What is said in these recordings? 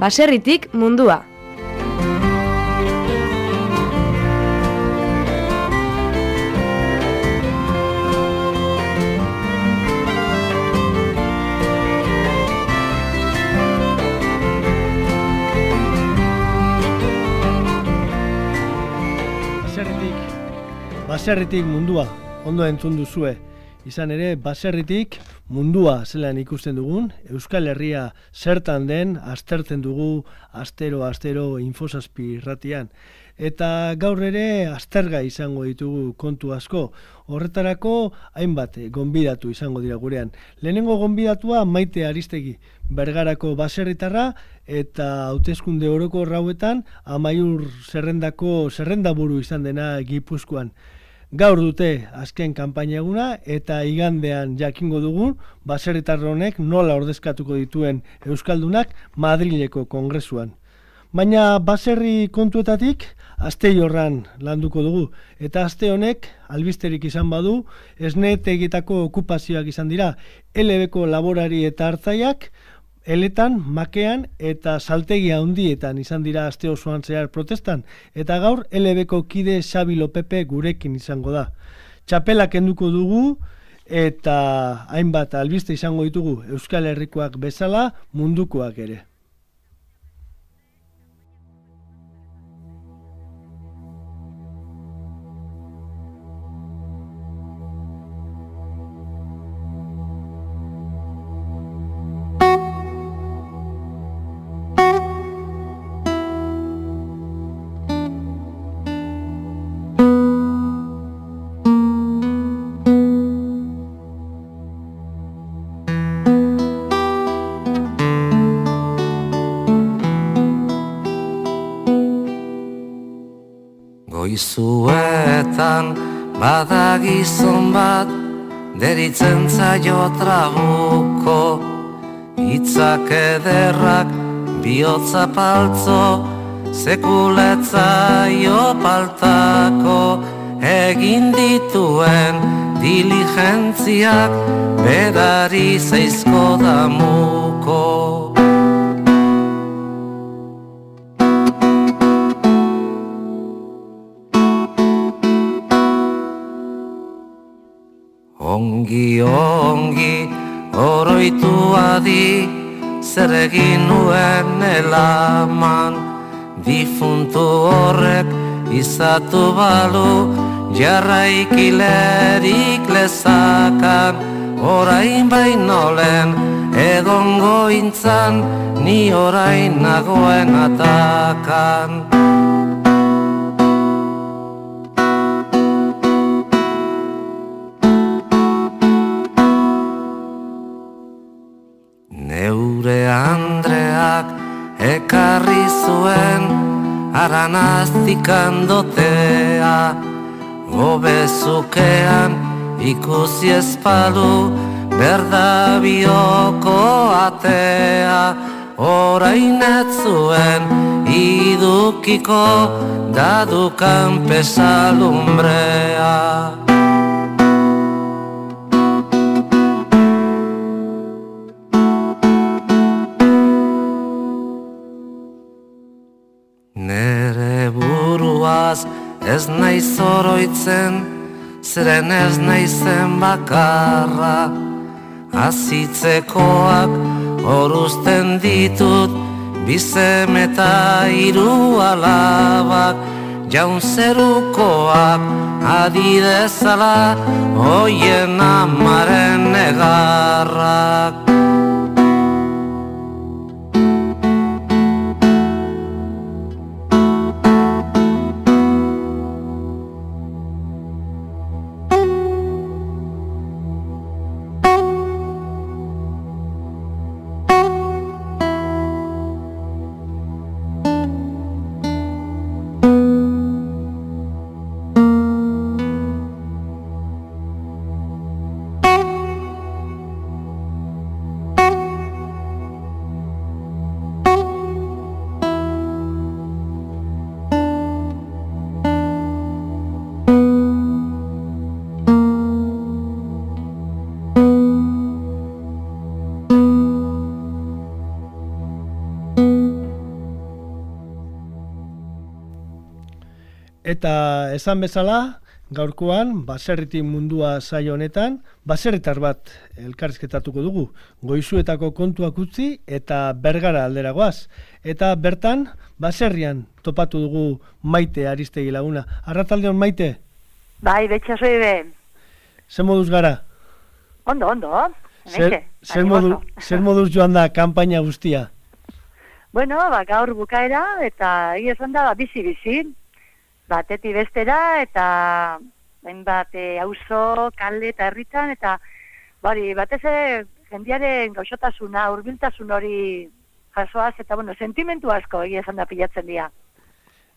Baserritik mundua. Baserritik mundua, ondo entzun duzue. Izan ere, baserritik mundua zelan ikusten dugun, Euskal Herria zertan den, aztertzen dugu, astero, astero, infosazpi irratian. Eta gaur ere, azterga izango ditugu kontu asko. Horretarako, hainbat, gonbidatu izango dira gurean. Lehenengo gonbidatua maite aristegi, bergarako baserritarra, eta hauteskunde oroko rauetan, amaiur zerrendako zerrendaburu izan dena gipuzkoan. Gaur dute azken kanpaina eguna eta igandean jakingo dugu baserritar honek nola ordezkatuko dituen euskaldunak Madrileko kongresuan. Baina baserri kontuetatik aste jorran landuko dugu eta aste honek albisterik izan badu esnet egitako okupazioak izan dira LBko laborari eta hartzaiak Eletan, makean eta saltegia handietan izan dira aste osoan zehar protestan, eta gaur LBko kide Xabi Lopepe gurekin izango da. Txapela kenduko dugu eta hainbat albiste izango ditugu Euskal Herrikoak bezala mundukoak ere. Goizuetan bada gizon bat Deritzen zaio trabuko. Itzak ederrak bihotza paltzo Sekuletza paltako. Egin dituen diligentziak Bedari zeizko damuko Ongi oroitu adi zer egin nuen elaman Difuntu horrek izatu balu jarraikilerik lezakan. Orain bainolen egongo intzan ni orain nagoen atakan aranaztikan dotea Obezukean ikusi ezpalu berda bioko atea. Orain zuen idukiko dadukan pesalumbrea ez nahi zoroitzen, zeren ez nahi zen bakarra. Azitzekoak horuzten ditut, bizem eta iru alabak, jaun zerukoak adidezala, hoien amaren negarrak. Eta esan bezala, gaurkoan, baserritik mundua saio honetan, baserritar bat elkarrizketatuko dugu. Goizuetako kontuak utzi eta bergara alderagoaz. Eta bertan, baserrian topatu dugu maite aristegi laguna. Arrataldeon maite? Bai, betxa zoi be. Zer moduz gara? Ondo, ondo. Zer, zer, modu, zer moduz joan da kampaina guztia? Bueno, ba, gaur bukaera eta esan da ba, bizi-bizi. Bateti bestera eta hainbat e, auzo, kalde eta herritan eta bari, batez jendiaren gauzotasuna, hurbiltasun hori jasoaz eta bueno, sentimentu asko egia esan da pilatzen dira.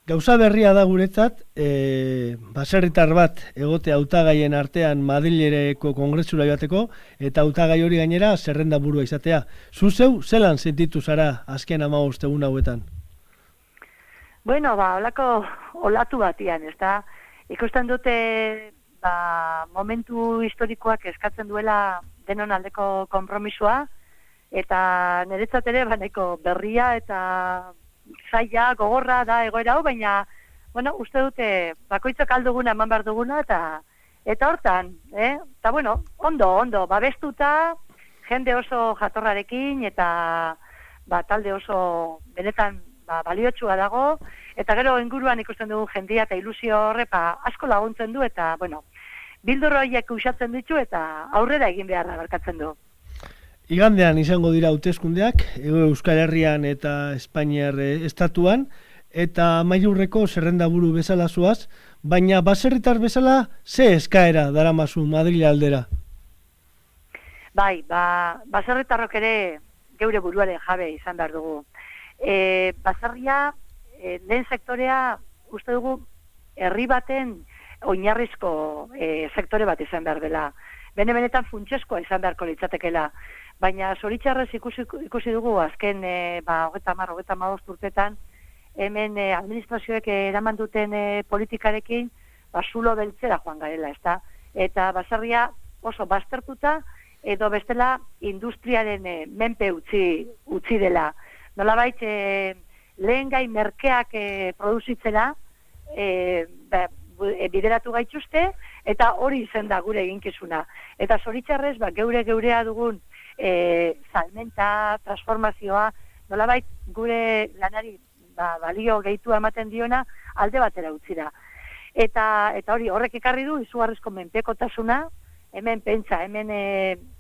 Gauza berria da guretzat, e, baserritar bat egote hautagaien artean Madrilereko kongresura joateko, eta hautagai hori gainera zerrenda burua izatea. Zuzeu, zelan sentitu zara azken ama egun hauetan? Bueno, ba, olako olatu batian, ez da? Ikusten dute, ba, momentu historikoak eskatzen duela denon aldeko kompromisua, eta niretzat ere, ba, berria eta zaila, gogorra da egoera hau, baina, bueno, uste dute, bakoitzak alduguna eman behar duguna, eta eta hortan, eh? Eta, bueno, ondo, ondo, babestuta, jende oso jatorrarekin, eta ba, talde oso benetan ba, baliotsua dago, eta gero inguruan ikusten dugu jendia eta ilusio horre, ba, asko laguntzen du, eta, bueno, bildurroiek usatzen ditu, eta aurrera egin beharra barkatzen du. Igandean izango dira hauteskundeak Euskal Herrian eta Espainiar eh, estatuan eta mailurreko zerrenda buru bezala zuaz, baina baserritar bezala ze eskaera daramazu Madrid aldera? Bai, ba, baserritarrok ere geure buruaren jabe izan behar dugu. E, baserria, e, lehen sektorea, uste dugu, herri baten oinarrizko e, sektore bat izan behar dela. Bene-benetan funtsezkoa izan beharko litzatekela baina zoritxarrez ikusi, ikusi dugu azken e, ba, hogeta mar, hogeta urtetan, hemen e, administrazioek eraman duten e, politikarekin, ba, zulo beltzera joan garela, ezta? Eta basarria oso baztertuta, edo bestela industriaren e, menpe utzi, utzi dela. Nola bait, e, lehen gai merkeak e, produzitzera, e, ba, bideratu gaituzte, eta hori izen da gure eginkizuna. Eta zoritxarrez, ba, geure geurea dugun, e, salmenta, transformazioa, nolabait gure lanari ba, balio gehitu ematen diona alde batera utzi da. Eta, eta hori horrek ekarri du izugarrizko menpekotasuna, hemen pentsa, hemen e,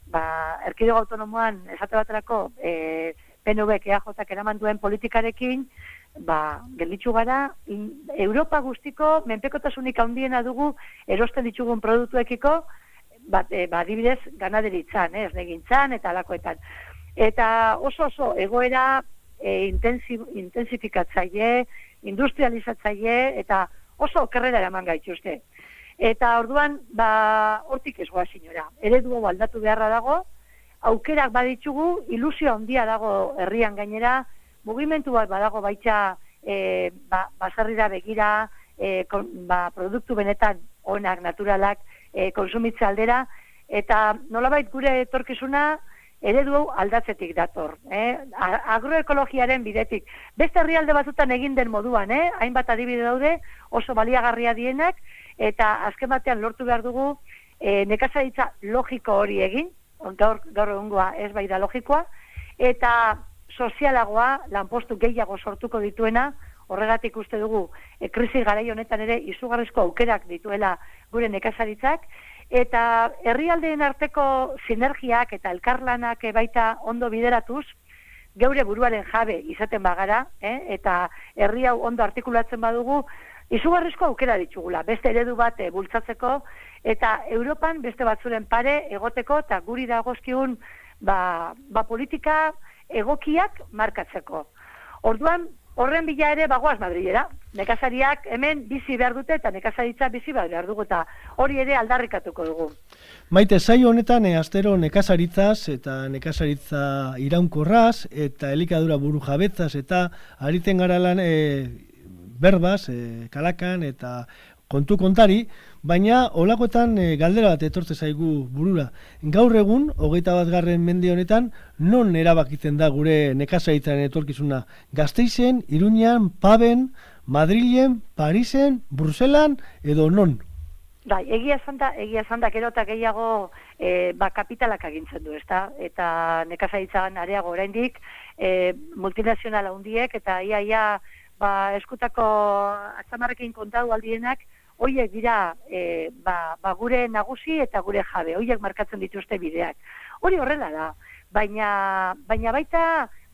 ba, erkidego autonomoan esate baterako e, PNV-ek EAJ-ak eraman duen politikarekin, ba, gelditzu gara, Europa guztiko menpekotasunik handiena dugu erosten ditugun produktuekiko, bat, e, ba, dibidez, ganaderitzan, eh, esnegintzan eta alakoetan. Eta oso oso egoera e, intensifikatzaile, industrializatzaile, eta oso okerrera eraman gaituzte. Eta orduan, ba, hortik ez goa sinora. Eredu aldatu beharra dago, aukerak baditzugu, ilusio handia dago herrian gainera, mugimendu bat badago baitza e, ba, basarrira begira, e, ba, produktu benetan onak, naturalak, e, konsumitze aldera, eta nolabait gure etorkizuna eredu hau aldatzetik dator. Eh? Agroekologiaren bidetik. Beste herrialde batzutan egin den moduan, eh? hainbat adibide daude, oso baliagarria dienak, eta azken batean lortu behar dugu e, nekazaritza logiko hori egin, gaur, gaur egungoa ez bai da logikoa, eta sozialagoa, lanpostu gehiago sortuko dituena, horregatik uste dugu, e, krisi garai honetan ere izugarrizko aukerak dituela gure nekazaritzak, eta herrialdeen arteko sinergiak eta elkarlanak baita ondo bideratuz, geure buruaren jabe izaten bagara, eh? eta herri hau ondo artikulatzen badugu, izugarrizko aukera ditugula, beste eredu bat e, bultzatzeko, eta Europan beste batzuren pare egoteko, eta guri dagozkiun ba, ba politika egokiak markatzeko. Orduan, Horren bila ere bagoaz Madrilera. Nekazariak hemen bizi behar dute eta nekazaritza bizi behar dugu eta hori ere aldarrikatuko dugu. Maite, zai honetan eh, astero nekazaritzaz eta nekazaritza iraunkorraz eta elikadura buru jabetzaz eta ariten gara lan eh, berbaz, eh, kalakan eta kontu kontari, baina olakoetan e, galdera bat etortze zaigu burura. Gaur egun, hogeita bat garren mende honetan, non erabakitzen da gure nekazaitzaren etorkizuna? Gazteizen, Iruñan, Paben, Madrilen, Parisen, Bruselan, edo non? Bai, egia esan da, egia esan da, gero eta gehiago e, ba, kapitalak agintzen du, ezta? Eta nekazaitzan areago oraindik e, multinazionala hundiek, eta ia, ia, ba, eskutako atzamarrekin kontatu aldienak, hoiek dira e, ba, ba, gure nagusi eta gure jabe, hoiek markatzen dituzte bideak. Hori horrela da, baina, baina baita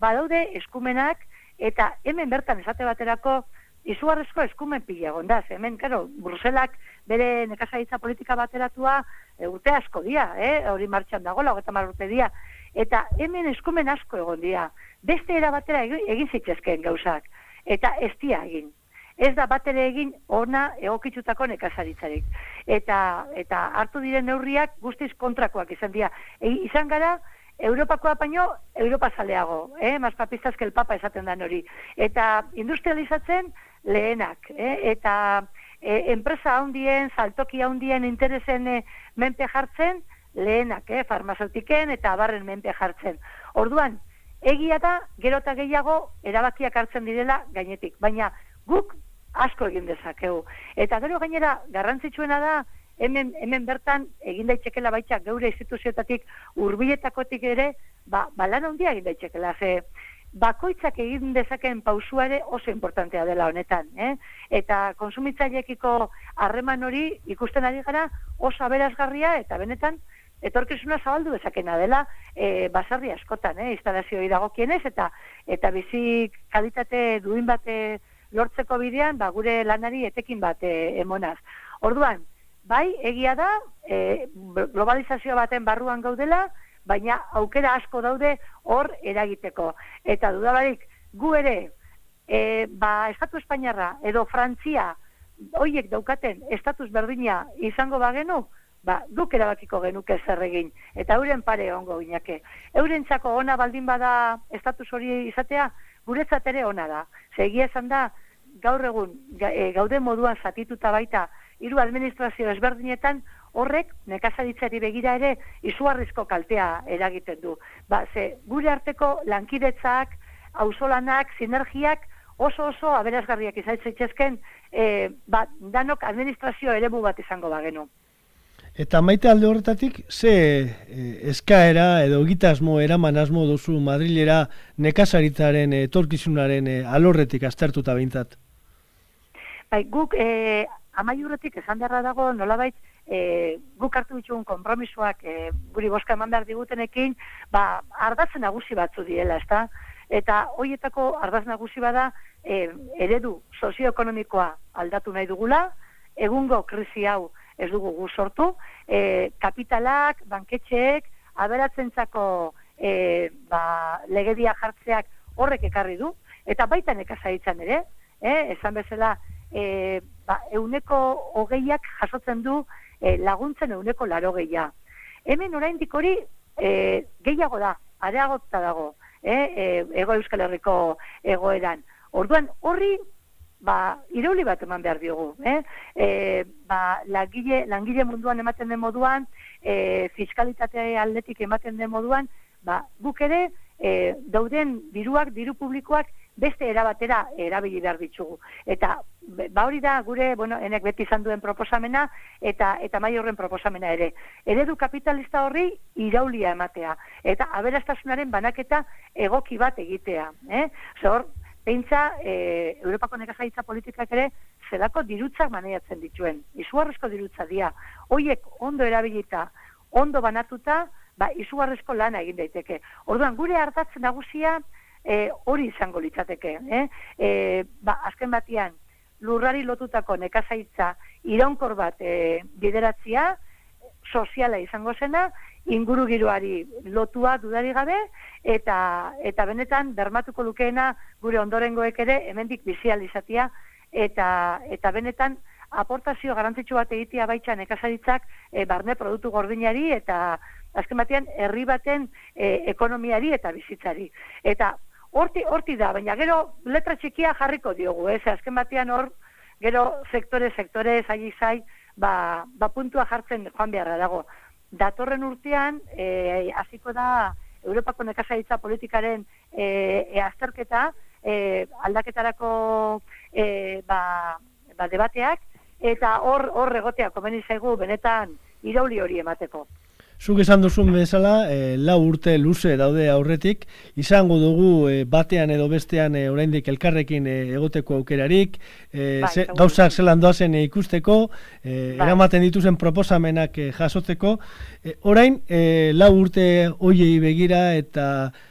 badaude eskumenak, eta hemen bertan esate baterako, izugarrezko eskumen pila gondaz. Hemen, karo, Bruselak bere nekazaitza politika bateratua e, urte asko dia, eh? hori martxan dago, eta mar urte dia. Eta hemen eskumen asko egon dia. Beste era batera egin zitzezkeen gauzak. Eta ez dia egin. Ez da batere egin ona egokitzutako nekazaritzarik. Eta, eta hartu diren neurriak guztiz kontrakoak izan dira. E, izan gara, Europakoa baino, Europa zaleago, eh? Mas papistaz que el papa esaten da hori. Eta industrializatzen lehenak, eh? Eta e, enpresa handien, saltoki handien interesen e, menpe jartzen, lehenak, eh, farmazeutiken eta abarren menpe jartzen. Orduan, egia da, gero eta gehiago, erabakiak hartzen direla gainetik. Baina, guk asko egin dezakegu. Eta gero gainera, garrantzitsuena da, hemen, hemen bertan, egin daitxekela baitxak geure instituzioetatik, urbiletakotik ere, ba, balan handia egin daitxekela. Ze, bakoitzak egin dezakeen pausuare oso importantea dela honetan. Eh? Eta konsumitzaileekiko harreman hori ikusten ari gara oso aberazgarria eta benetan etorkizuna zabaldu dezakena dela e, basarri askotan, eh? instalazioi dagokienez eta eta bizi kalitate duin bate lortzeko bidean ba, gure lanari etekin bat e, emonaz. Orduan, bai, egia da, e, globalizazio baten barruan gaudela, baina aukera asko daude hor eragiteko. Eta dudabarik, gu ere, e, ba, Estatu Espainiarra edo Frantzia, hoiek daukaten estatus berdina izango bagenu, ba, duk erabakiko genuke zer egin. Eta euren pare ongo gineke. Eurentzako ona baldin bada estatus hori izatea, guretzat ere ona da. Segia esan da, gaur egun, e, gaude moduan zatituta baita, hiru administrazio ezberdinetan, horrek nekazaritzari begira ere izugarrizko kaltea eragiten du. Ba, ze, gure arteko lankidetzak, auzolanak, sinergiak oso oso aberazgarriak izaitzaitzezken e, ba, danok administrazio eremu bat izango bagenu. Eta maite alde horretatik, ze e, eskaera edo gitasmo eraman asmo duzu Madrilera nekazaritzaren etorkizunaren e, alorretik aztertuta behintzat? Bai, guk e, amaiurretik esan beharra dago nolabait e, guk hartu ditugun konpromisoak e, guri boska eman behar digutenekin, ba, ardatzen nagusi batzu diela, ezta? Eta hoietako ardaz nagusi bada e, eredu sozioekonomikoa aldatu nahi dugula, egungo krisi hau ez dugu gu sortu, e, kapitalak, banketxeek, aberatzentzako e, ba, legedia jartzeak horrek ekarri du, eta baita nekazaitzan ere, eh, esan bezala, e, ba, euneko hogeiak jasotzen du e, laguntzen euneko laro gehia. Hemen oraindik hori e, gehiago da, areagota dago, e, e, ego euskal herriko egoeran. Orduan horri, ba, irauli bat eman behar diogu. Eh? E, ba, langile, langile munduan ematen den moduan, e, fiskalitate aldetik ematen den moduan, ba, guk ere, e, dauden diruak, diru publikoak, beste erabatera erabili behar ditugu. Eta ba hori da gure, bueno, enek beti izan duen proposamena eta eta mai horren proposamena ere. Eredu kapitalista horri iraulia ematea eta aberastasunaren banaketa egoki bat egitea, eh? Zor, peintza e, Europako nekazaitza politikak ere zelako dirutzak maneiatzen dituen. Izugarrezko dirutza dia. Hoiek ondo erabilita, ondo banatuta, ba izugarrezko lana egin daiteke. Orduan gure hartatzen nagusia e, hori izango litzateke. Eh? E, ba, azken batian, lurrari lotutako nekazaitza iraunkor bat e, bideratzia, soziala izango zena, inguru giroari lotua dudari gabe, eta, eta benetan bermatuko lukeena gure ondorengoek ere hemendik bizializatia, eta, eta benetan aportazio garrantzitsu bat egitea baitza nekazaritzak e, barne produktu gordinari eta azken batean herri baten e, ekonomiari eta bizitzari. Eta horti, horti da, baina gero letra txikia jarriko diogu, ez, azken batean hor, gero sektore, sektore, zai, zai, ba, ba puntua jartzen joan beharra dago. Datorren urtean, e, hasiko da, Europako nekazaritza politikaren e, e azterketa, e, aldaketarako e, ba, ba, debateak, eta hor hor egotea komeni zaigu benetan irauli hori emateko. Zuk esan duzun bezala, e, lau urte luze daude aurretik, izango dugu e, batean edo bestean e, oraindik elkarrekin e, egoteko aukerarik, e, bai, ze, gauzak zelan doazen ikusteko, e, bai. eramaten dituzen proposamenak e, jasotzeko. E, orain, e, lau urte hoiei begira eta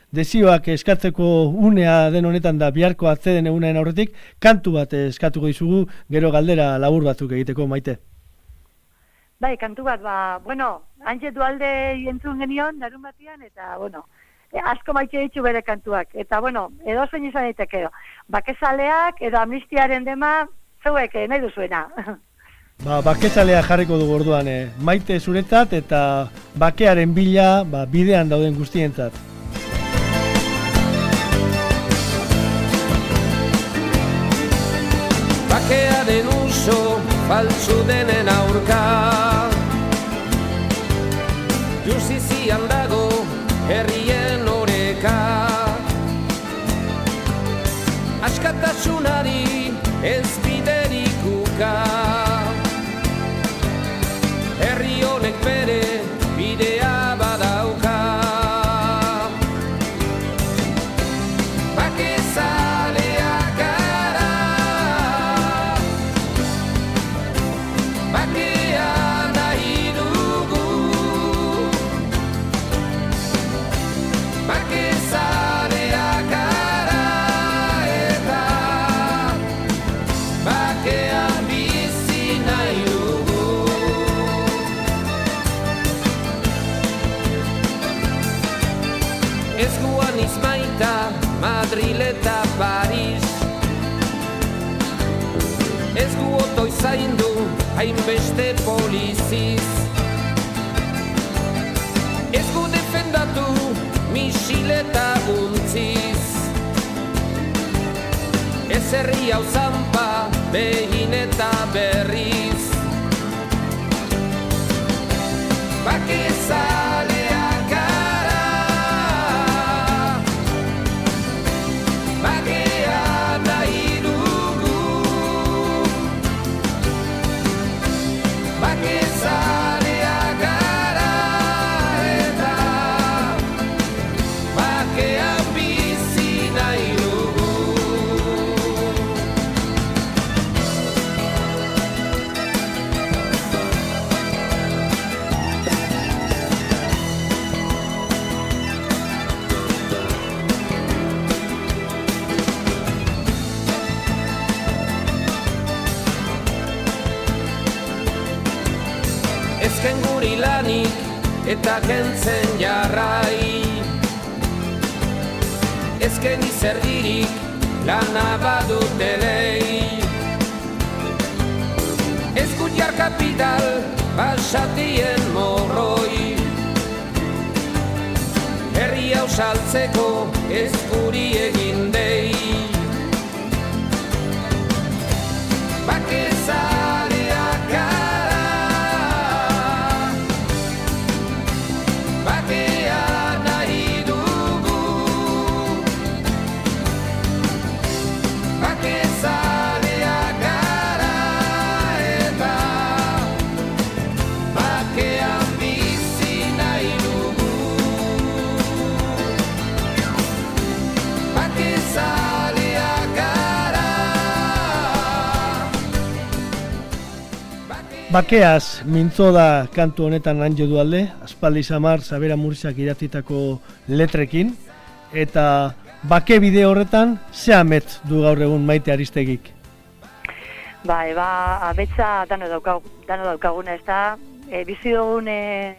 desioak eskatzeko unea den honetan da biharko atzeden egunen aurretik, kantu bat eskatuko dizugu, gero galdera labur batzuk egiteko maite. Bai, kantu bat, ba, bueno, hantxe dualde jentzun genion, darun batian, eta, bueno, e, asko maite ditu bere kantuak. Eta, bueno, edo zein izan daiteke, bakezaleak, edo amnistiaren dema, zeuek, eh, nahi duzuena. Ba, bakezalea jarriko du gorduan, eh? maite zuretzat eta bakearen bila ba, bidean dauden guztientzat. Bakearen uso faltsu denen aurka Justizian dago herrien oreka. Askatasunari ez biderikuka Herri zaindu hainbeste poliziz. Ez gu defendatu misileta guntziz Ez herri hau zampa behin eta berriz. Bakezale eta kentzen jarrai. Ezken izerdirik lana badut elei Ezkut kapital basatien morroi. Herri hau saltzeko ezkuri egin dei Bakeaz, mintzo da kantu honetan anjo du alde, aspaldi samar, Zabera Murzak idatitako letrekin, eta bake bide horretan, ze amet du gaur egun maite aristegik? Ba, eba, abetza dano, daukag, dano daukaguna, ez da, e, bizi dugun e,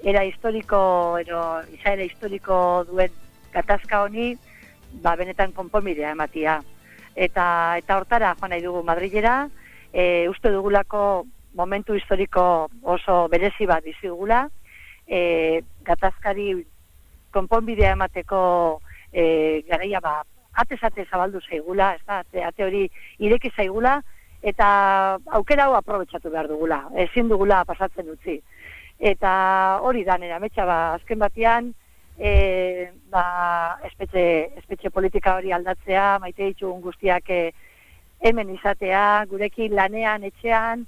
era historiko, ero, izaera historiko duen gatazka honi, ba, benetan konponbidea ematia. Eta, eta hortara, joan nahi dugu Madrilera, e, uste dugulako momentu historiko oso berezi bat bizi dugula, e, gatazkari konponbidea emateko e, garaia ba, atez zabaldu zaigula, ez da, ate hori ireki zaigula, eta aukera hau aprobetsatu behar dugula, ezin dugula pasatzen utzi. Eta hori da, nera, metxa, ba, azken batean, e, ba, espetxe, espetxe politika hori aldatzea, maite ditugun guztiak e, hemen izatea, gurekin lanean, etxean,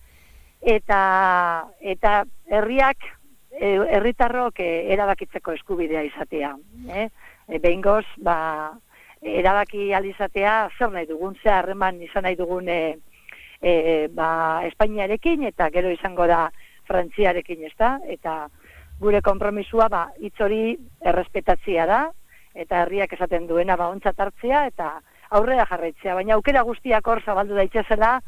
eta, eta herriak, e, herritarrok e, erabakitzeko eskubidea izatea. Eh? E, Behin goz, ba, erabaki alizatea, zer nahi dugun, zer harreman izan nahi dugun e, e, ba, Espainiarekin eta gero izango da Frantziarekin, ez da? Eta gure konpromisua ba, hitz hori errespetatzia da, eta herriak esaten duena ba, ontzat hartzea eta aurrera jarraitzea, baina aukera guztiak hor zabaldu daitezela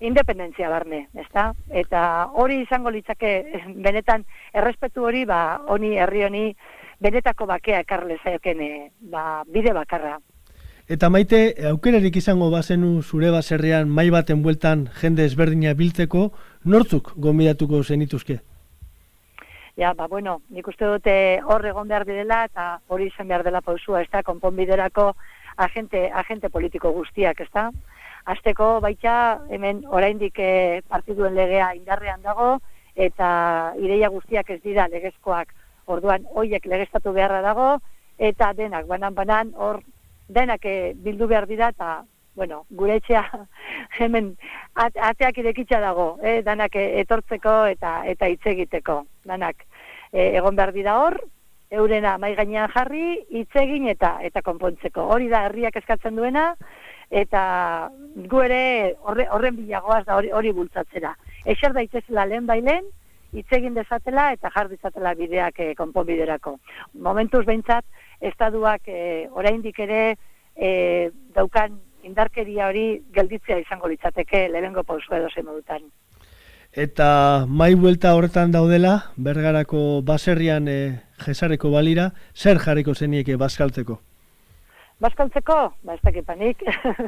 independentzia barne, ezta? Eta hori izango litzake benetan errespetu hori ba honi herri honi benetako bakea ekarle zaioken ba, bide bakarra. Eta maite, aukerarik izango bazenu zure baserrian mai baten bueltan jende ezberdina biltzeko, nortzuk gombidatuko zenituzke? Ja, ba, bueno, nik uste dute hor egon behar direla eta hori izan behar dela pausua, ez da, konponbiderako agente, agente politiko guztiak, ez da? Azteko, baita, hemen oraindik eh, partiduen legea indarrean dago, eta ideia guztiak ez dira legezkoak, orduan, hoiek legestatu beharra dago, eta denak, banan-banan, hor denak eh, bildu behar dira eta bueno, gure etxea hemen ateak irekitza dago, eh, danak eh, etortzeko eta eta hitz egiteko. Danak eh, egon behar dira hor, eurena mai gainean jarri, hitz egin eta eta konpontzeko. Hori da herriak eskatzen duena eta gu ere horre, horren bilagoaz da hori, hori bultzatzera. Eixer daitezela lehen bailen, hitz egin dezatela eta jar dezatela bideak e, konponbiderako. Momentuz behintzat, estaduak e, oraindik ere e, daukan indarkeria hori gelditzea izango litzateke lehengo pausu edo modutan. Eta mai buelta horretan daudela, bergarako baserrian e, jesareko balira, zer jarriko zenieke baskaltzeko? Baskaltzeko? Ba, ez dakit panik.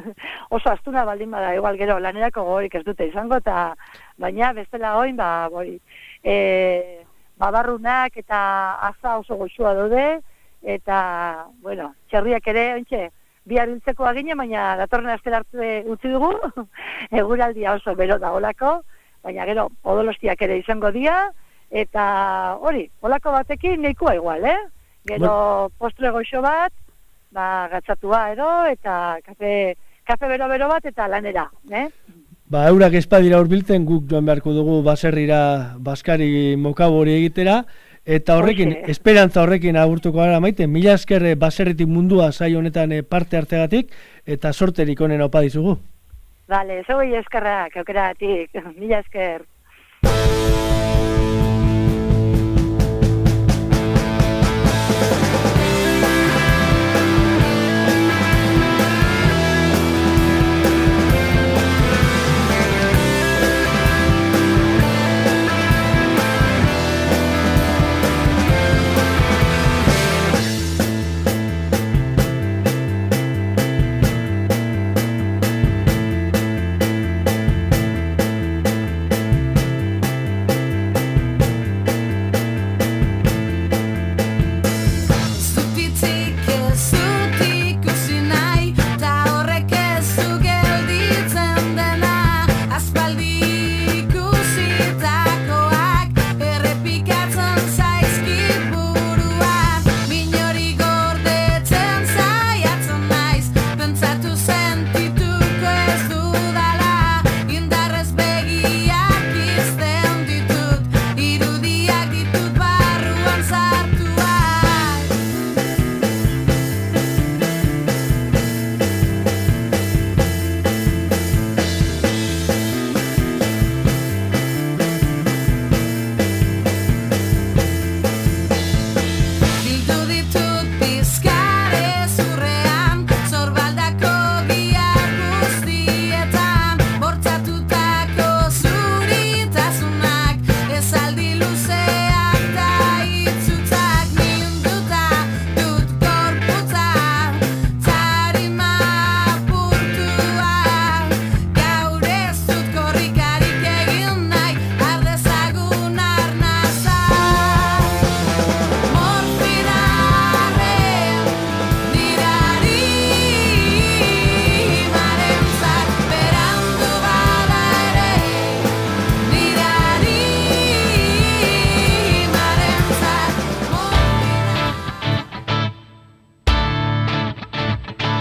Oso astuna baldin bada, igual gero, lanerako gorik ez dute izango, eta baina bestela oin, ba, boi, e, babarrunak eta aza oso goxua daude, eta, bueno, txerriak ere, ointxe, bihar hiltzeko agine, baina datorren aste hartu utzi dugu, eguraldia oso bero da olako, baina gero, odolostiak ere izango dia, eta hori, olako batekin nahikoa igual, eh? Gero, postre goxo bat, ba, gatzatua ero, eta kafe, kafe bero-bero bat, eta lanera, eh? Ba, eurak espadira urbiltzen guk joan beharko dugu baserrira baskari mokabori egitera, Eta horrekin, esperantza horrekin agurtuko gara maite, mila esker eh, baserritik mundua zai honetan eh, parte hartegatik, eta sorterik honen opa dizugu. Vale, zoi eskerrak, aukeratik, mila esker.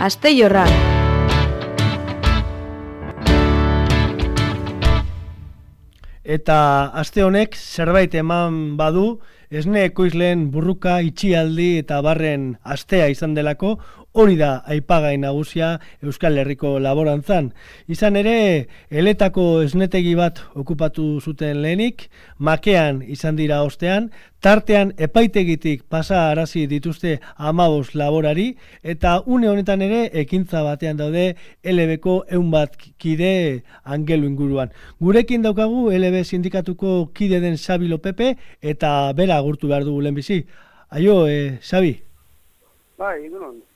Asteiorra. Eta aste honek zerbait eman badu, esne ekoizleen burruka itxialdi eta barren astea izan delako, hori da aipagai nagusia Euskal Herriko laborantzan. Izan ere, eletako esnetegi bat okupatu zuten lehenik, makean izan dira ostean, tartean epaitegitik pasa arazi dituzte amabos laborari, eta une honetan ere ekintza batean daude LB-ko eun bat kide angelu inguruan. Gurekin daukagu LB sindikatuko kide den Xabi Lopepe, eta bera agurtu behar dugu lehenbizi. Aio, eh, Xabi? Bai, egunon.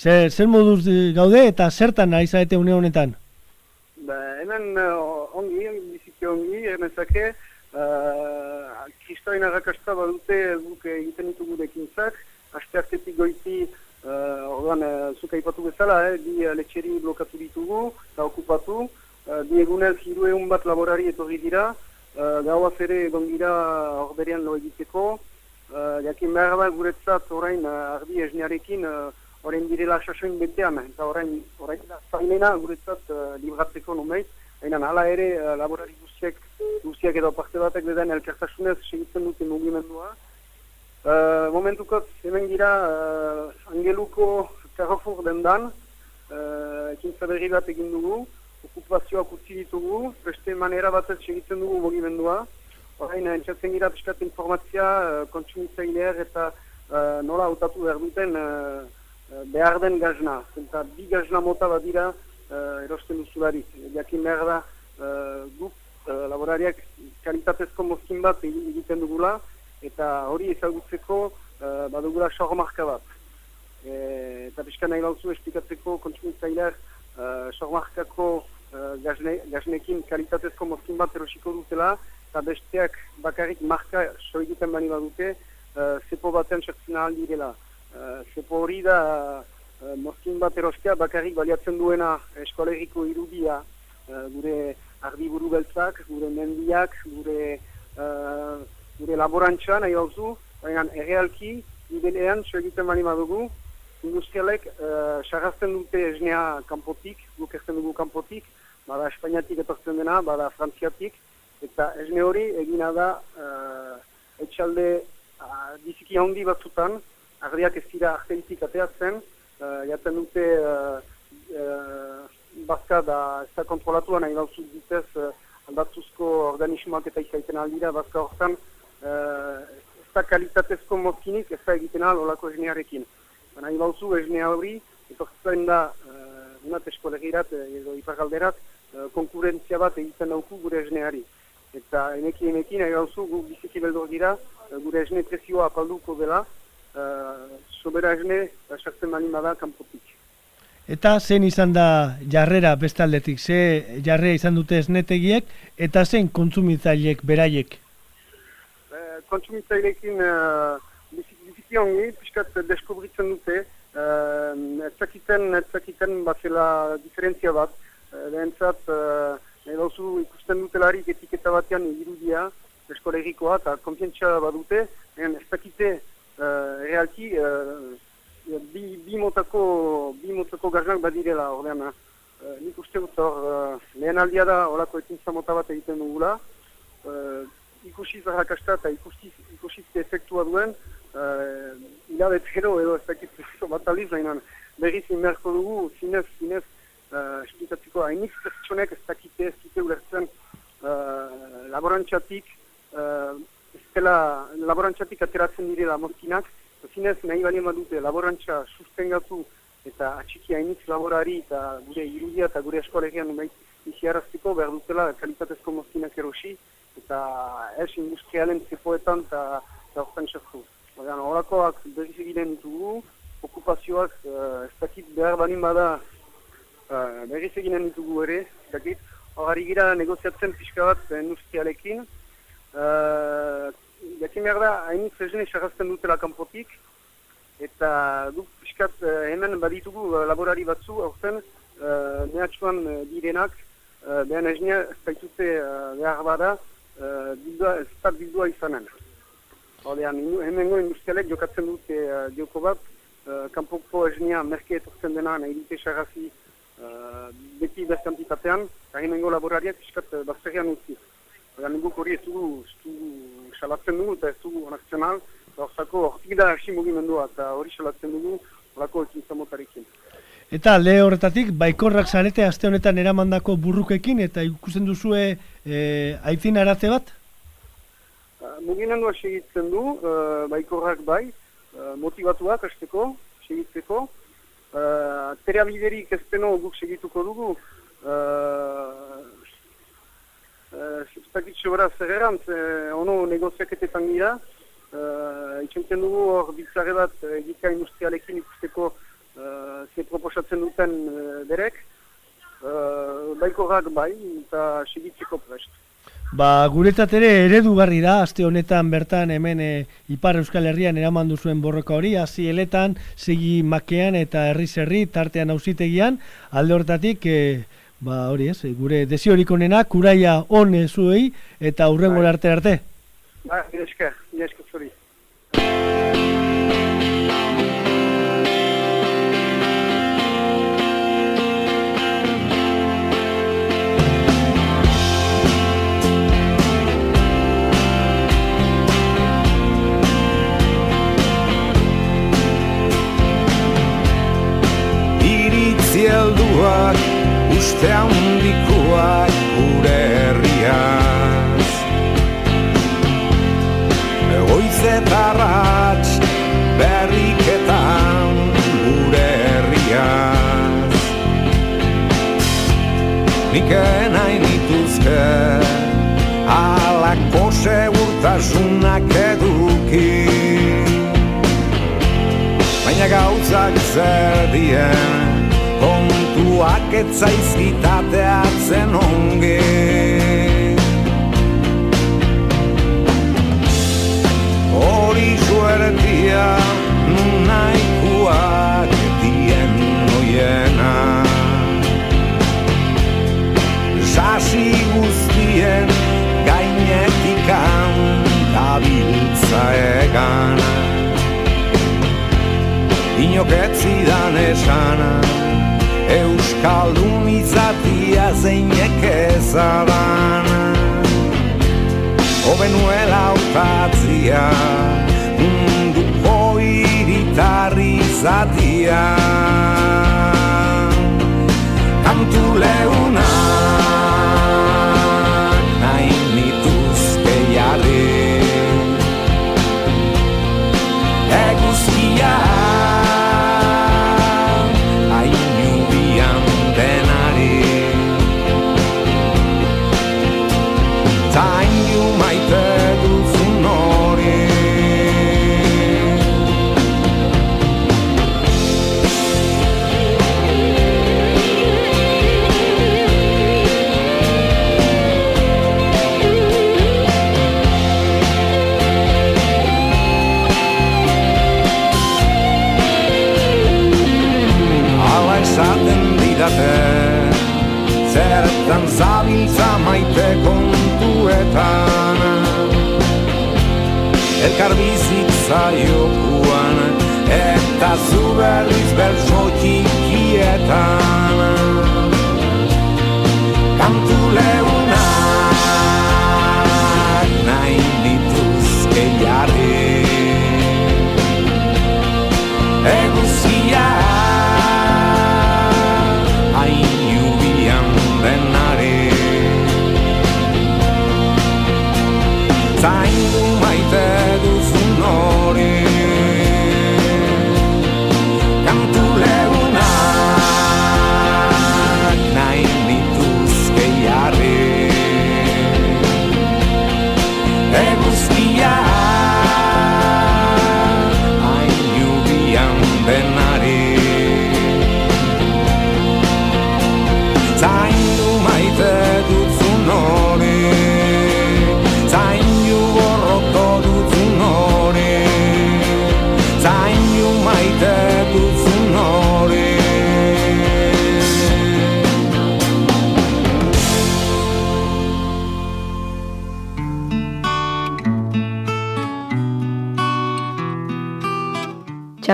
Zer, zer moduz gaude eta zertan nahi zaete une honetan? Ba, hemen uh, ongi, biziki ongi, ernezake, uh, kristoin arrakasta badute guk egiten ditugu dekintzak, aste artetik goiti, uh, ordan, uh, zuka ipatu bezala, eh, bi uh, letxeri blokatu ditugu, eta okupatu, uh, bi egunez hiru egun bat laborari etorri dira, uh, gauaz ere egon gira orderean lo egiteko, uh, jakin behar da guretzat orain uh, ardi esnearekin, uh, orain direla sasoin betean, eta orain, orain da zailena guretzat uh, libratzeko numeit, Haina, hala ere, uh, laborari guztiak, guztiak edo parte batek beden elkartasunez segitzen dute mugimendua. Uh, momentukot, hemen gira, uh, angeluko Carrefour dendan, uh, ekintza berri bat egin dugu, okupazioak utzi ditugu, beste manera batez segitzen dugu mugimendua. Orain, entzatzen gira piskat informatzia, uh, kontsumitzaileer eta uh, nola hautatu behar duten uh, Eh, behar den gazna. Eta bi gazna mota bat dira uh, erosten duzularik. Jakin behar da uh, guk uh, laborariak kalitatezko mozkin bat egiten dugula eta hori ezagutzeko uh, badugula sormarka bat. E, eta pixka nahi lauzu esplikatzeko kontsumitzaileak uh, sormarkako uh, gazne, gaznekin kalitatezko mozkin bat erosiko dutela eta besteak bakarrik marka soegiten bani badute uh, zepo baten txertzen ahal direla. Zepo uh, hori da uh, mozkin bat eroskia bakarrik baliatzen duena eskolegiko irudia uh, gure ardi buru beltzak, gure mendiak, gure, uh, gure laborantza nahi hau baina errealki nidelean egiten bali madugu, industrialek uh, dute esnea kanpotik, guk dugu kanpotik, bada Espainiatik etortzen dena, bada Frantziatik, eta esne hori egina da uh, etxalde uh, biziki handi batzutan, ardiak ez dira arteritik ateatzen, uh, jaten dute uh, uh, bazka da ez da kontrolatua nahi dauzu ditez uh, aldatuzko organismoak eta izaiten aldira bazka horretan uh, ez da kalitatezko mozkinik ez da egiten al olako esnearekin. Nahi dauzu esnea hori, etortzen da uh, unat eskolegirat edo ipargalderat uh, konkurentzia bat egiten dauku gure esneari. Eta enekin enekin nahi dauzu gu biziki beldur dira gure esne prezioa apalduko dela, uh, sobera esne, sartzen mani bada kanpotik. Eta zen izan da jarrera bestaldetik, ze jarrera izan dute esnetegiek, eta zen kontsumitzaileek beraiek? Uh, kontsumitzaileekin uh, biziki ongi, piskat deskubritzen dute, uh, etzakiten, etzakiten batzela diferentzia bat, lehentzat, uh, ikusten dutelarik etiketa batean irudia, eskolegikoa, eta konfientzia badute, ez dakite realki uh, bi, bi motako bi motako gaznak badirela ordean uh, nik uste dut hor uh, lehen aldia da horako ekintza bat egiten dugula. Uh, ikusi zarrakasta eta ikusi, ikusi efektua duen uh, hilabetero edo ez dakit bat aliz zainan berriz inmerko dugu zinez zinez uh, esplikatziko hainik pertsonek ez dakite ez dakite ulertzen uh, laborantzatik uh, dela laborantzatik ateratzen direla mozkinak, zinez nahi balien badute laborantza sustengatu eta atxiki hainitz laborari eta gure irudia eta gure eskolegian nahi iziaraztiko behar dutela kalitatezko mozkinak erosi eta ez industrialen zepoetan eta horretan txartu. Horakoak berriz egiten dugu, okupazioak uh, ez dakit behar balin bada uh, berriz egiten ditugu ere, dakit, horari gira negoziatzen pixka bat industrialekin, Uh, jakin behar da, hain zezene sarrazten dutela kanpotik, eta du piskat uh, hemen baditugu uh, laborari batzu, aurten, uh, mehatxuan uh, direnak, uh, behan eznea ez baitute uh, behar bada, uh, bildua, ez da bildua izanen. Hordean, hemen go industrialek jokatzen dute uh, joko bat, uh, kanpoko esnia merke etortzen dena nahi dute sarrazi uh, beti berkantitatean, eta hemengo laborariak iskat uh, bazterian utzi. Eta nenguk hori ez dugu, salatzen dugu eta ez dugu onakzional, eta horzako hortik da hasi mugimendua eta hori salatzen dugu horako ekin zamotarekin. Eta alde horretatik, baikorrak zarete aste honetan eramandako burrukekin eta ikusten duzue e, aitzin arate bat? Uh, mugimendua segitzen du, uh, baikorrak bai, uh, motivatuak hasteko, segitzeko. Uh, Tereabiderik ez deno guk segituko dugu, uh, ez dakit sobera zer erantz, eh, ono negoziaketetan gira, uh, itxenten dugu hor bizarre bat egika industrialekin ikusteko uh, ze proposatzen duten uh, derek, uh, baiko bai, eta segitzeko prest. Ba, guretzat ere eredugarri da, aste honetan bertan hemen e, Ipar Euskal Herrian eraman duzuen borroka hori, hasi eletan, segi makean eta herri zerri, tartean hausitegian, alde hortatik, e, ba, hori ez, gure desiorik onena, kuraia on zuei eta hurrengo bai. arte arte. Ba, esker, esker zuri. Uste handikoak gure herriaz. Egoizetarratz berriketan gure herriaz. Nik nahi nituzke alako segurtasunak eduki. Baina gauzak zer dien etzaizkitateatzen onge Hori suertia nunaikuak dien noiena. Sasi guztien gainetikan dabiltza egan Inoketzidan esanan Euskaldun izatia zeinek ezadan Obenuela autatzia Munduko iritarri izatia elkar bizitza jokuan eta zu berriz berzo txikietan kantu lehunak nahi dituzke jarri. Eguzia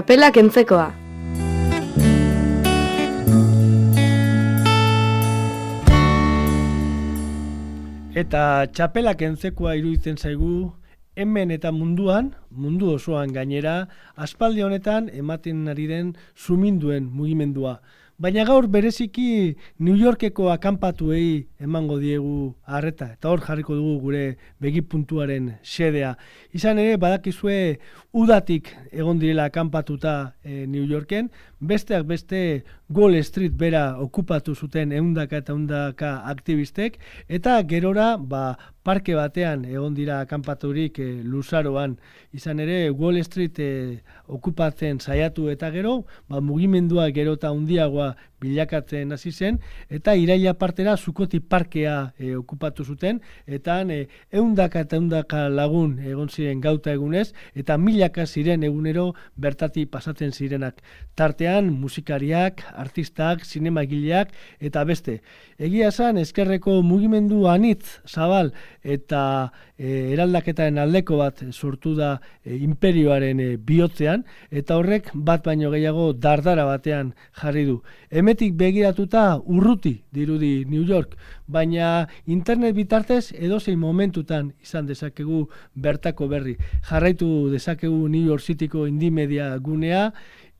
txapela kentzekoa. Eta txapelak entzekoa iruditzen zaigu, hemen eta munduan, mundu osoan gainera, aspaldi honetan ematen ari den suminduen mugimendua. Baina gaur bereziki New Yorkeko akampatuei emango diegu harreta. Eta hor jarriko dugu gure begipuntuaren xedea. Izan ere, badakizue udatik egon direla akampatuta e, New Yorken. Besteak beste Wall Street bera okupatu zuten eundaka eta eundaka aktivistek. Eta gerora, ba, parke batean egon dira akampaturik e, luzaroan. Izan ere, Wall Street e, okupatzen saiatu eta gero, ba, mugimendua gero eta undiagoa bilakatzen hasi zen eta iraila partera Zukoti parkea e, okupatu zuten eta e, eundaka eta eundaka lagun egon ziren gauta egunez eta milaka ziren egunero bertati pasatzen zirenak. Tartean musikariak, artistak, sinemagileak eta beste. Egia esan eskerreko mugimendu anitz zabal eta e, eraldaketaren aldeko bat sortu da e, imperioaren e, bihotzean eta horrek bat baino gehiago dardara batean jarri du hemetik begiratuta urruti dirudi New York, baina internet bitartez edozein momentutan izan dezakegu bertako berri. Jarraitu dezakegu New York Cityko indimedia gunea,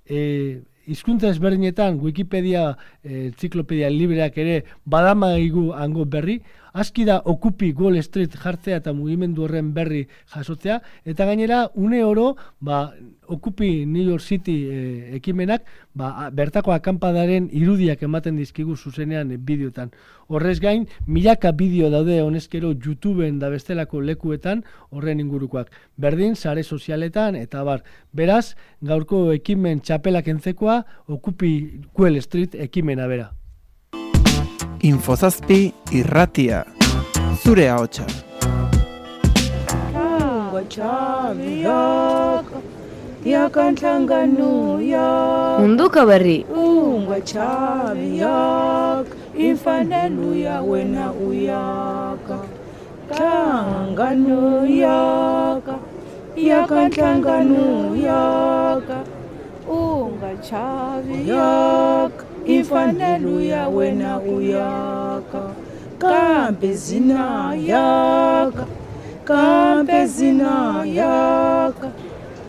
e, Izkuntza ezberdinetan Wikipedia e, libreak ere badamaigu hango berri, aski da okupi Wall Street jartzea eta mugimendu horren berri jasotzea, eta gainera une oro ba, okupi New York City e, ekimenak ba, bertako akampadaren irudiak ematen dizkigu zuzenean bideotan. Horrez gain, milaka bideo daude honezkero YouTubeen da bestelako lekuetan horren ingurukoak. Berdin, sare sozialetan eta bar. Beraz, gaurko ekimen txapelak entzekoa okupi Wall Street ekimena bera. Infosaspi y Ratia. Infozazpi irratia, zure ahotsa. Munduko berri. Ungo txabiak, infaneluia uena uiaka. Tanganuiaka, iakan tanganuiaka. Ungo txabiak, imfanelo ya wena uyaka kambe zina yaka kambe zina yaka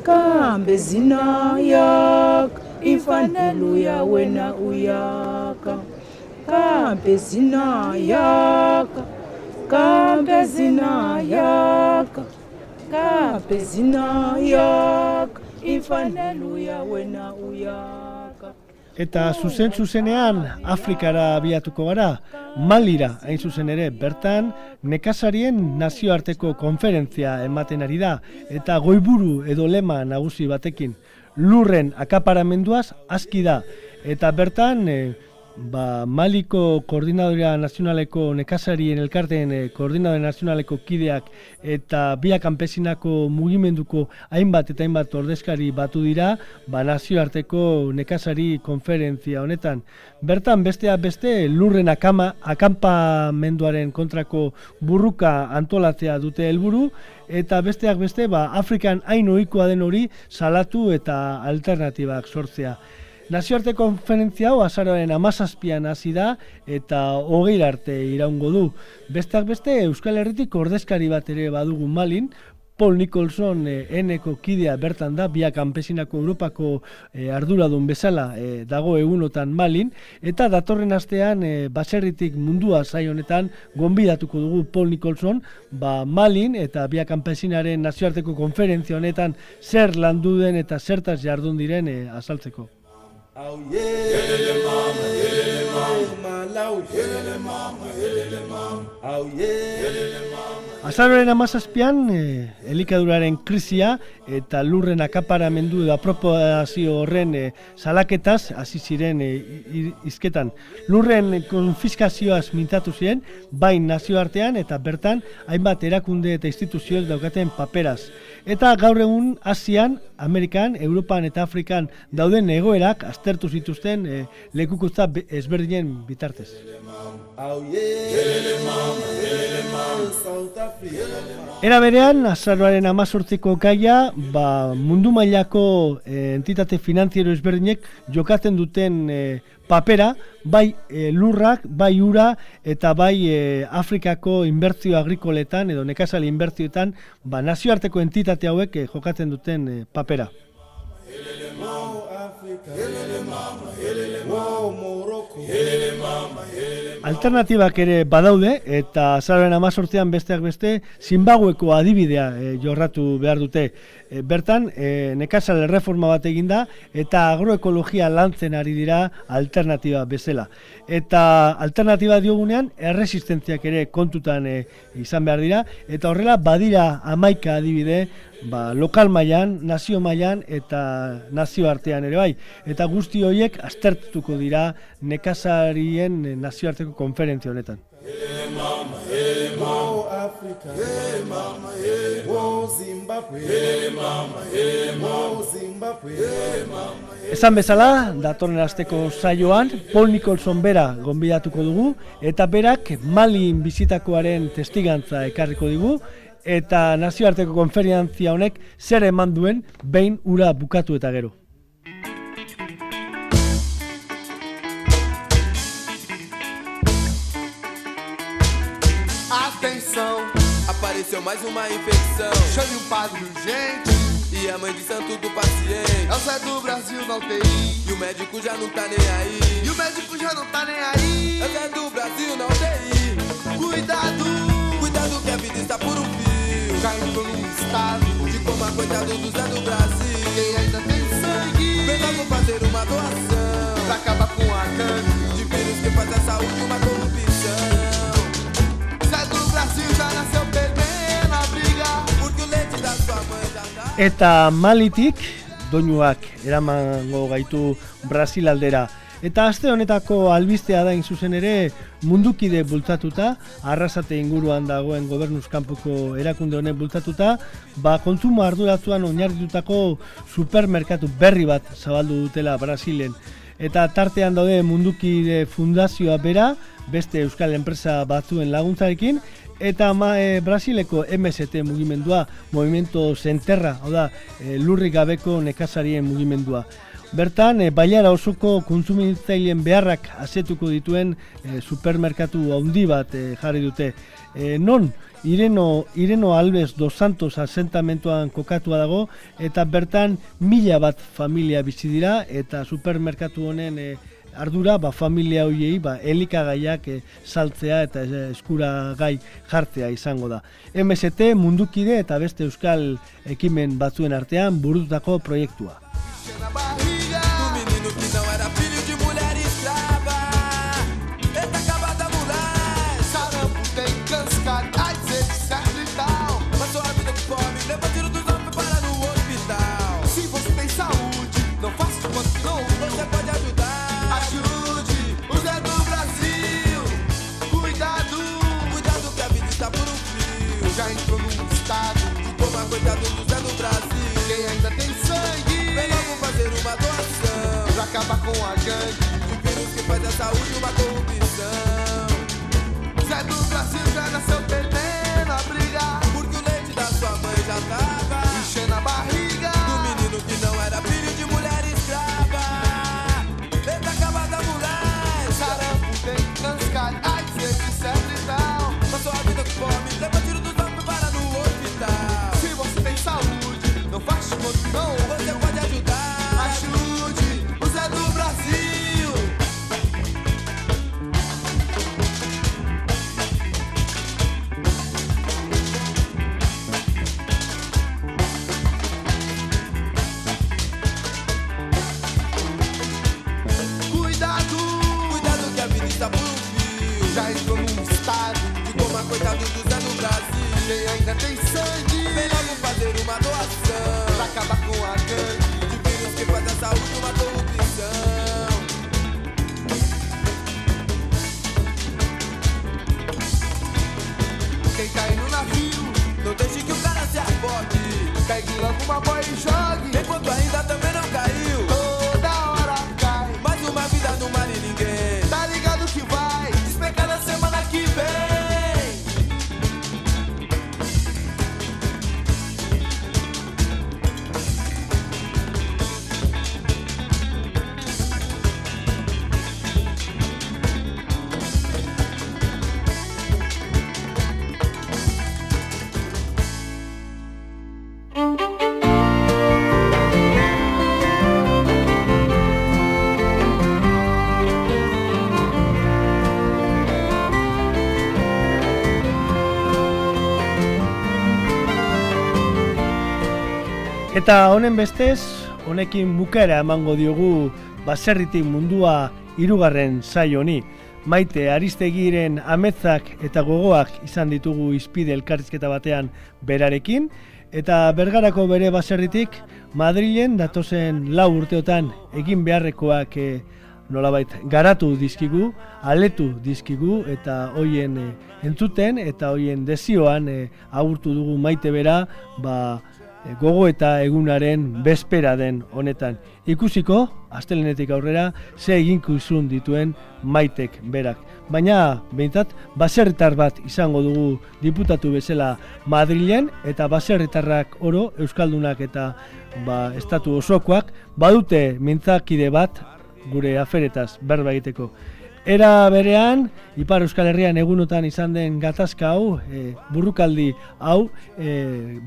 kambe zina yaka. Imfanelo ya wena uyaka kambe zina yaka kambe zina yaka kambe zina yaka. Imfanelo ya wena uyaka Eta zuzen zuzenean Afrikara abiatuko gara, Malira hain zuzen ere bertan nekazarien nazioarteko konferentzia ematen ari da. Eta goiburu edo lema nagusi batekin. Lurren akaparamenduaz aski da. Eta bertan e, ba, Maliko koordinadoria nazionaleko nekazarien elkarteen e, koordinadore nazionaleko kideak eta biak kanpesinako mugimenduko hainbat eta hainbat ordezkari batu dira ba, nazioarteko nekazari konferentzia honetan. Bertan bestea beste lurren akama, akampamenduaren kontrako burruka antolatzea dute helburu eta besteak beste ba, Afrikan hain ohikoa den hori salatu eta alternatibak sortzea. Nazioarte konferentzia hau azaroaren amazazpian hasi da eta hogei arte iraungo du. Besteak beste Euskal Herritik ordezkari bat ere badugu malin, Paul Nicholson e, eneko kidea bertan da, biak kanpesinako Europako e, arduradun bezala e, dago egunotan malin, eta datorren astean e, baserritik mundua zai honetan gonbidatuko dugu Paul Nicholson, ba malin eta biak kanpesinaren nazioarteko konferentzia honetan zer landu den eta zertaz jardun diren e, azaltzeko. Oh yeah. Yelele mama, yelele mama, malau, yelele mama, yelele mama. Oh yeah. Yelele mama. Azaroren amazazpian, eh, elikaduraren krisia eta lurren akaparamendu edo apropozio horren eh, salaketaz hasi ziren eh, izketan. Lurren konfiskazioaz mintatu ziren, bain nazioartean eta bertan hainbat erakunde eta instituzioek daukaten paperaz. Eta gaur egun Asian, Amerikan, Europan eta Afrikan dauden egoerak aztertu zituzten e, lekukutza ezberdin ezberdinen bitartez. Era berean, azaroaren amazortziko gaia, ba, mundu mailako eh, entitate finanziero ezberdinek jokatzen duten eh, papera, bai eh, lurrak, bai ura, eta bai eh, Afrikako inbertzio agrikoletan, edo nekazali inbertzioetan, ba, nazioarteko entitate hauek eh, jokatzen duten eh, papera. Alternatibak ere badaude eta azararen amazortzean besteak beste Zimbabweko adibidea e, jorratu behar dute. E, bertan, e, nekazal reforma bat eginda eta agroekologia lantzen ari dira alternatiba bezala. Eta alternatiba diogunean erresistentziak ere kontutan e, izan behar dira eta horrela badira amaika adibide ba, lokal mailan, nazio mailan eta nazio artean ere bai. Eta guzti horiek aztertuko dira nekazarien nazioarteko konferentzia honetan. Esan bezala, datorren asteko saioan, Paul Nicholson bera gonbidatuko dugu, eta berak Malin bizitakoaren testigantza ekarriko digu, eta nazioarteko konferentzia honek zer eman duen behin ura bukatu eta gero. Apareceu mais uma infecção. Chame o padre urgente. E a mãe de santo do paciente. É o Zé do Brasil na UTI. E o médico já não tá nem aí. E o médico já não tá nem aí. É o Zé do Brasil na UTI. Cuidado, Cuidado que a vida está por um fio. entrou num estado. De como coitado do Zé do Brasil. Quem ainda tem sangue, Vem logo fazer uma doação. pra acabar com a gangue. De vírus que faz a saúde uma corrupção. Zé do Brasil já nasceu Eta Malitik doinuak eramango gaitu Brasil aldera. Eta aste honetako albistea da zuzen ere mundukide bultzatuta, arrasate inguruan dagoen gobernuz kanpoko erakunde honen bultzatuta, ba kontsumo arduratuan oinarritutako supermerkatu berri bat zabaldu dutela Brasilen. Eta tartean daude mundukide fundazioa bera, beste euskal enpresa batzuen laguntzarekin, eta ma, e, Brasileko MST mugimendua, Movimento Zenterra, hau da, e, lurrik gabeko nekazarien mugimendua. Bertan, e, bailara osoko kontsumitzaileen beharrak asetuko dituen e, supermerkatu handi bat e, jarri dute. E, non, Ireno, Ireno Alves dos Santos asentamentuan kokatua dago, eta bertan mila bat familia bizi dira, eta supermerkatu honen e, ardura ba, familia hoiei ba, elikagaiak e, saltzea eta e, eskuragai jartzea izango da. MST mundukide eta beste euskal ekimen batzuen artean burututako proiektua. Acabar com a gangue. De vírus que faz a saúde uma corrupção. Zé do Brasil já nasceu Eta honen bestez, honekin bukaera emango diogu baserritik mundua hirugarren saio honi. Maite Aristegiren ametzak eta gogoak izan ditugu izpide elkarrizketa batean berarekin eta bergarako bere baserritik Madrilen datozen lau urteotan egin beharrekoak e, nolabait garatu dizkigu, aletu dizkigu eta hoien e, entzuten eta hoien dezioan e, agurtu dugu maite bera ba, gogo eta egunaren bespera den honetan. Ikusiko, astelenetik aurrera, ze eginkuzun dituen maitek berak. Baina, behintzat, baserritar bat izango dugu diputatu bezala Madrilen, eta baserritarrak oro, Euskaldunak eta ba, estatu osokoak, badute mintzakide bat gure aferetaz berba egiteko. Era berean, Ipar Euskal Herrian egunotan izan den gatazka hau, e, burrukaldi hau, e,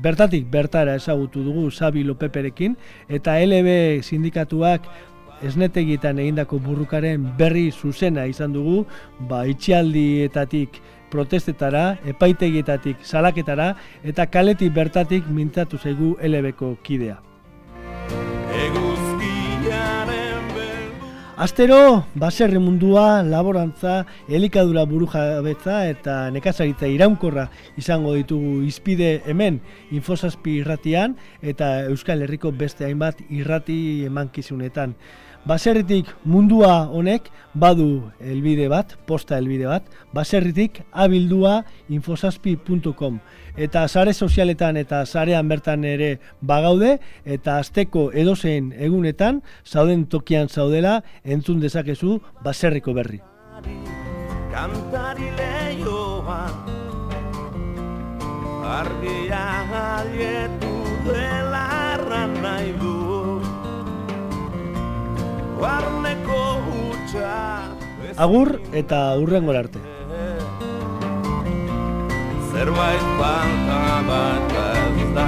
bertatik bertara ezagutu dugu Sabi Lopeperekin, eta LB sindikatuak esnetegitan egindako burrukaren berri zuzena izan dugu, ba, itxialdietatik protestetara, epaitegietatik salaketara, eta kaletik bertatik mintatu zaigu LBko kidea. Astero, baserri mundua, laborantza, elikadura buru jabetza eta nekazaritza iraunkorra izango ditugu izpide hemen infosazpi irratian eta Euskal Herriko beste hainbat irrati emankizunetan. Baserritik mundua honek badu helbide bat, posta helbide bat, baserritik abildua infosazpi.com eta sare sozialetan eta sarean bertan ere bagaude eta asteko edozein egunetan zauden tokian zaudela entzun dezakezu baserriko berri. Kantari lehioan Argia galietu dela nahi du barneko hutsa. Agur eta urrengo arte. Zerbait falta bat ez da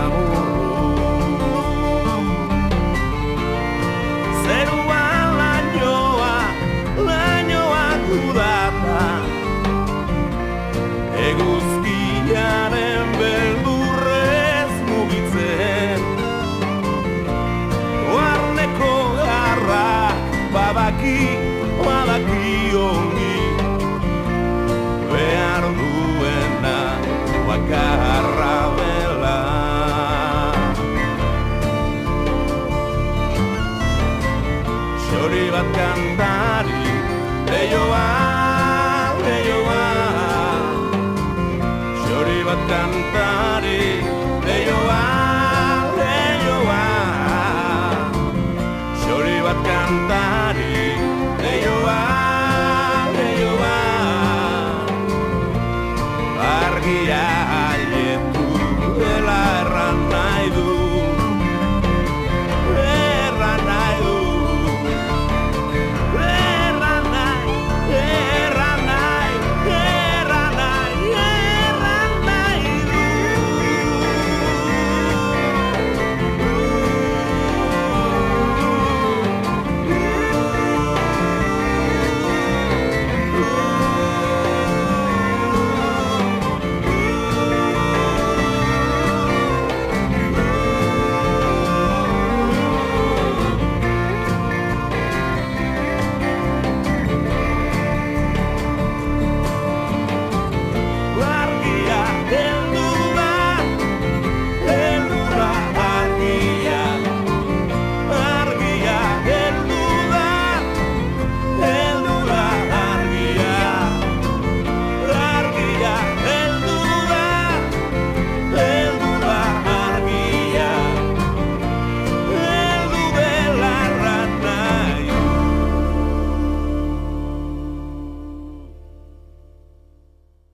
Zerua lainoa, lainoa kudata Eguzkiaren beldurrez badaki, badaki ongi. Behar duena bakarra dela. Xori bat leioa